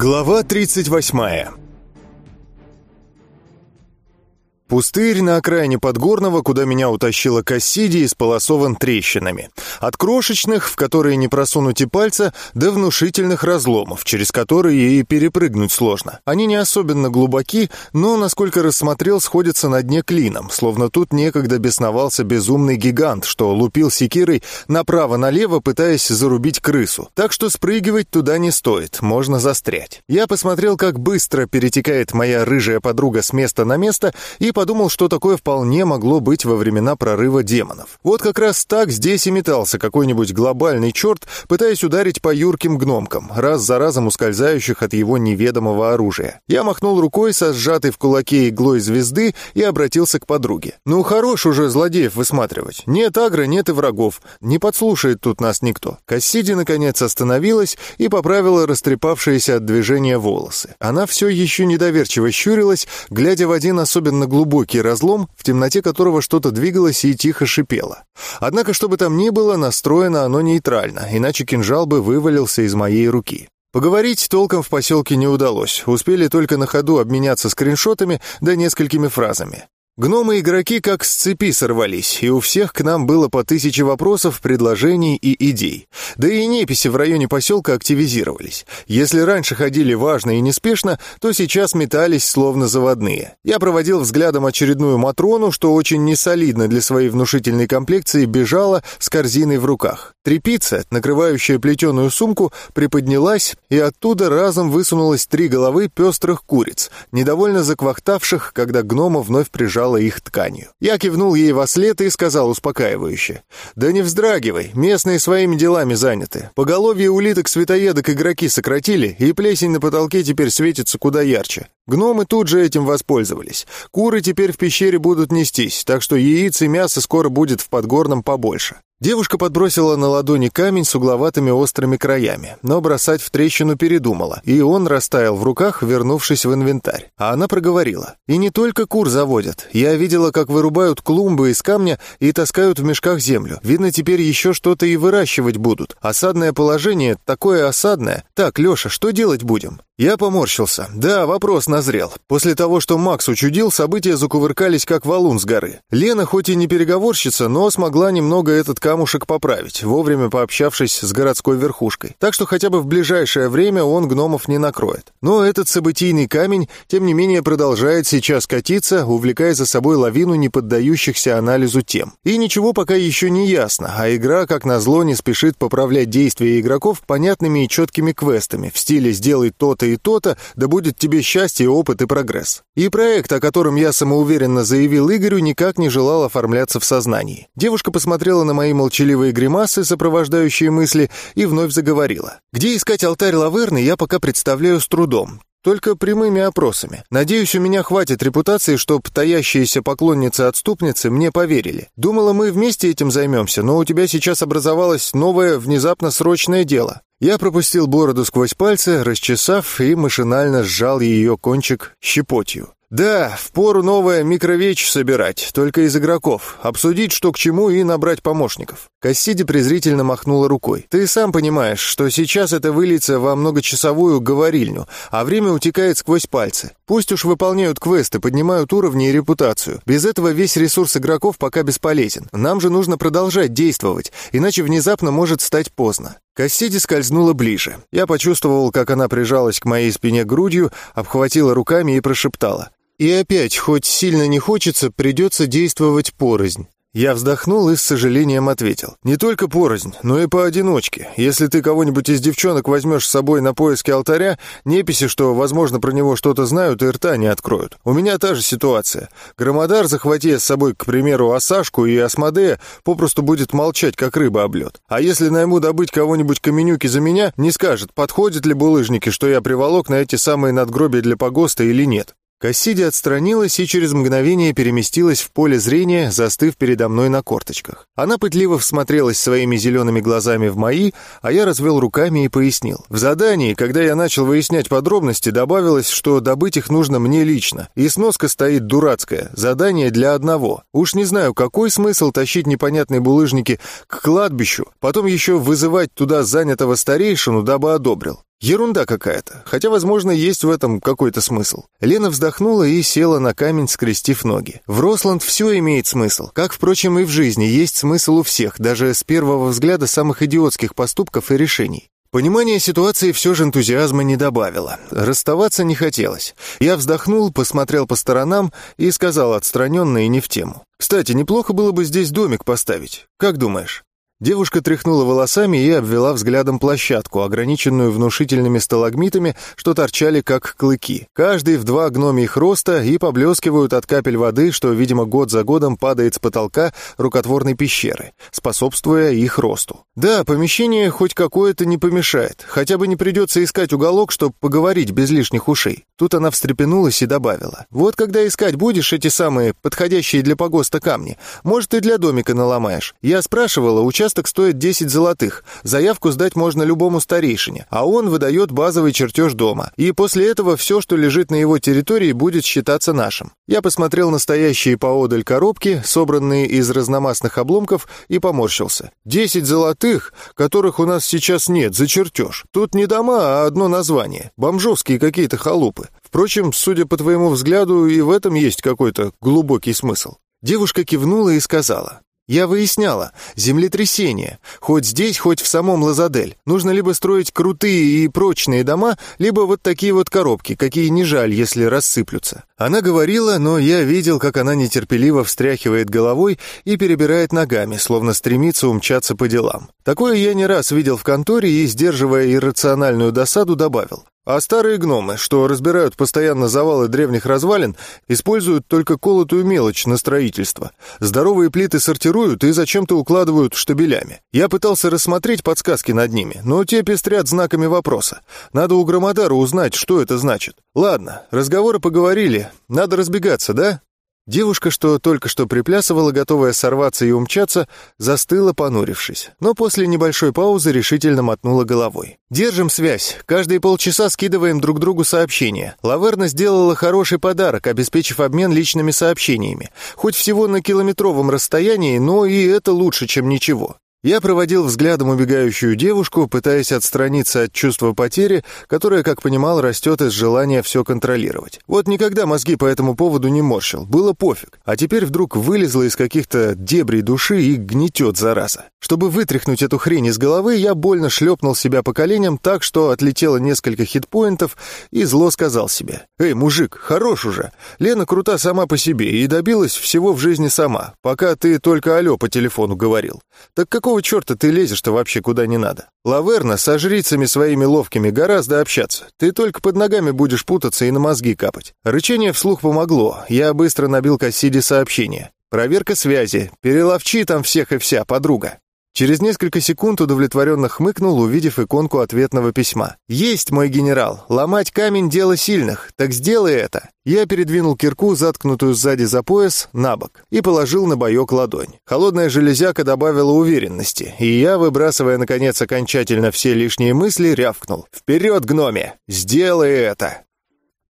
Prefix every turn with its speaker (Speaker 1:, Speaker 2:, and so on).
Speaker 1: Глава 38 Пустырь на окраине Подгорного, куда меня утащила Кассиди, исполосован трещинами. От крошечных, в которые не просунуть и пальца, до внушительных разломов, через которые и перепрыгнуть сложно. Они не особенно глубоки, но, насколько рассмотрел, сходятся на дне клином, словно тут некогда бесновался безумный гигант, что лупил секирой направо-налево, пытаясь зарубить крысу. Так что спрыгивать туда не стоит, можно застрять. Я посмотрел, как быстро перетекает моя рыжая подруга с места на место и подумал, что такое вполне могло быть во времена прорыва демонов. Вот как раз так здесь и метался какой-нибудь глобальный черт, пытаясь ударить по юрким гномкам, раз за разом ускользающих от его неведомого оружия. Я махнул рукой со сжатой в кулаке иглой звезды и обратился к подруге. «Ну, хорош уже злодеев высматривать. Нет агро, нет и врагов. Не подслушает тут нас никто». Кассиди, наконец, остановилась и поправила растрепавшиеся от движения волосы. Она все еще недоверчиво щурилась, глядя в один особенно глубокий глубокий разлом, в темноте которого что-то двигалось и тихо шипело. Однако, что бы там ни было, настроено оно нейтрально, иначе кинжал бы вывалился из моей руки. Поговорить толком в поселке не удалось, успели только на ходу обменяться скриншотами да несколькими фразами. Гномы-игроки как с цепи сорвались, и у всех к нам было по тысяче вопросов, предложений и идей. Да и неписи в районе поселка активизировались. Если раньше ходили важно и неспешно, то сейчас метались словно заводные. Я проводил взглядом очередную Матрону, что очень несолидно для своей внушительной комплекции бежала с корзиной в руках. Трепица, накрывающая плетеную сумку, приподнялась, и оттуда разом высунулось три головы пестрых куриц, недовольно заквахтавших, когда гнома вновь прижал прикрывала их тканью. Я кивнул ей во след и сказал успокаивающе. «Да не вздрагивай, местные своими делами заняты. Поголовье улиток-светоедок игроки сократили, и плесень на потолке теперь светится куда ярче. Гномы тут же этим воспользовались. Куры теперь в пещере будут нестись, так что яиц и мяса скоро будет в Подгорном побольше. Девушка подбросила на ладони камень с угловатыми острыми краями, но бросать в трещину передумала, и он растаял в руках, вернувшись в инвентарь. А она проговорила. «И не только кур заводят. Я видела, как вырубают клумбы из камня и таскают в мешках землю. Видно, теперь еще что-то и выращивать будут. Осадное положение такое осадное. Так, Леша, что делать будем?» Я поморщился. Да, вопрос назрел. После того, что Макс учудил, события закувыркались как валун с горы. Лена хоть и не переговорщица, но смогла немного этот камушек поправить, вовремя пообщавшись с городской верхушкой. Так что хотя бы в ближайшее время он гномов не накроет. Но этот событийный камень, тем не менее, продолжает сейчас катиться, увлекая за собой лавину не поддающихся анализу тем. И ничего пока еще не ясно, а игра, как назло, не спешит поправлять действия игроков понятными и четкими квестами в стиле «сделай то-то и то-то, да будет тебе счастье, опыт и прогресс. И проект, о котором я самоуверенно заявил Игорю, никак не желал оформляться в сознании. Девушка посмотрела на мои молчаливые гримасы, сопровождающие мысли, и вновь заговорила. Где искать алтарь Лаверны, я пока представляю с трудом. Только прямыми опросами. Надеюсь, у меня хватит репутации, чтоб таящиеся поклонницы-отступницы мне поверили. Думала, мы вместе этим займемся, но у тебя сейчас образовалось новое, внезапно срочное дело. Я пропустил бороду сквозь пальцы, расчесав и машинально сжал ее кончик щепотью. «Да, впору новое микровечь собирать, только из игроков, обсудить, что к чему, и набрать помощников». Кассиди презрительно махнула рукой. «Ты сам понимаешь, что сейчас это выльется во многочасовую говорильню, а время утекает сквозь пальцы. Пусть уж выполняют квесты, поднимают уровни и репутацию. Без этого весь ресурс игроков пока бесполезен. Нам же нужно продолжать действовать, иначе внезапно может стать поздно». Кассиди скользнула ближе. Я почувствовал, как она прижалась к моей спине грудью, обхватила руками и прошептала. И опять, хоть сильно не хочется, придется действовать порознь. Я вздохнул и с сожалением ответил. «Не только порознь, но и поодиночке. Если ты кого-нибудь из девчонок возьмешь с собой на поиски алтаря, неписи, что, возможно, про него что-то знают, и рта не откроют. У меня та же ситуация. Громодар, захвати с собой, к примеру, Осашку и Асмодея, попросту будет молчать, как рыба об лед. А если найму добыть кого-нибудь каменюки за меня, не скажет, подходят ли булыжники, что я приволок на эти самые надгробия для погоста или нет. Кассиди отстранилась и через мгновение переместилась в поле зрения, застыв передо мной на корточках. Она пытливо всмотрелась своими зелеными глазами в мои, а я развел руками и пояснил. В задании, когда я начал выяснять подробности, добавилось, что добыть их нужно мне лично. И сноска стоит дурацкая. Задание для одного. Уж не знаю, какой смысл тащить непонятные булыжники к кладбищу, потом еще вызывать туда занятого старейшину, дабы одобрил. Ерунда какая-то, хотя, возможно, есть в этом какой-то смысл. Лена вздохнула и села на камень, скрестив ноги. В Росланд все имеет смысл, как, впрочем, и в жизни есть смысл у всех, даже с первого взгляда самых идиотских поступков и решений. Понимание ситуации все же энтузиазма не добавило. Расставаться не хотелось. Я вздохнул, посмотрел по сторонам и сказал отстраненно и не в тему. «Кстати, неплохо было бы здесь домик поставить. Как думаешь?» Девушка тряхнула волосами и обвела взглядом площадку, ограниченную внушительными сталагмитами, что торчали как клыки. Каждый в два гномьих роста и поблескивают от капель воды, что, видимо, год за годом падает с потолка рукотворной пещеры, способствуя их росту. Да, помещение хоть какое-то не помешает, хотя бы не придется искать уголок, чтобы поговорить без лишних ушей. Тут она встрепенулась и добавила. Вот когда искать будешь эти самые подходящие для погоста камни, может, и для домика наломаешь. Я спрашивала, участвовала участок стоит 10 золотых. Заявку сдать можно любому старейшине, а он выдает базовый чертеж дома. И после этого все, что лежит на его территории, будет считаться нашим. Я посмотрел на стоящие поодаль коробки, собранные из разномастных обломков, и поморщился. 10 золотых, которых у нас сейчас нет, за чертеж. Тут не дома, а одно название. Бомжовские какие-то халупы. Впрочем, судя по твоему взгляду, и в этом есть какой-то глубокий смысл. Девушка кивнула и сказала, я выясняла. Землетрясение. Хоть здесь, хоть в самом Лазадель. Нужно либо строить крутые и прочные дома, либо вот такие вот коробки, какие не жаль, если рассыплются. Она говорила, но я видел, как она нетерпеливо встряхивает головой и перебирает ногами, словно стремится умчаться по делам. Такое я не раз видел в конторе и, сдерживая иррациональную досаду, добавил. А старые гномы, что разбирают постоянно завалы древних развалин, используют только колотую мелочь на строительство. Здоровые плиты сортируют и зачем-то укладывают штабелями. Я пытался рассмотреть подсказки над ними, но те пестрят знаками вопроса. Надо у Громодара узнать, что это значит. Ладно, разговоры поговорили. Надо разбегаться, да? Девушка, что только что приплясывала, готовая сорваться и умчаться, застыла, понурившись. Но после небольшой паузы решительно мотнула головой. «Держим связь. Каждые полчаса скидываем друг другу сообщения. Лаверна сделала хороший подарок, обеспечив обмен личными сообщениями. Хоть всего на километровом расстоянии, но и это лучше, чем ничего. Я проводил взглядом убегающую девушку, пытаясь отстраниться от чувства потери, которое, как понимал, растет из желания все контролировать. Вот никогда мозги по этому поводу не морщил, было пофиг. А теперь вдруг вылезла из каких-то дебрей души и гнетет, зараза. Чтобы вытряхнуть эту хрень из головы, я больно шлепнул себя по коленям так, что отлетело несколько хитпоинтов и зло сказал себе. «Эй, мужик, хорош уже. Лена крута сама по себе и добилась всего в жизни сама, пока ты только алло по телефону говорил. Так какого какого черта ты лезешь-то вообще куда не надо? Лаверна со жрицами своими ловкими гораздо общаться. Ты только под ногами будешь путаться и на мозги капать. Рычание вслух помогло. Я быстро набил Кассиди сообщение. Проверка связи. Переловчи там всех и вся, подруга. Через несколько секунд удовлетворенно хмыкнул, увидев иконку ответного письма. «Есть, мой генерал! Ломать камень — дело сильных, так сделай это!» Я передвинул кирку, заткнутую сзади за пояс, на бок, и положил на боек ладонь. Холодная железяка добавила уверенности, и я, выбрасывая, наконец, окончательно все лишние мысли, рявкнул. «Вперед, гноме! Сделай это!»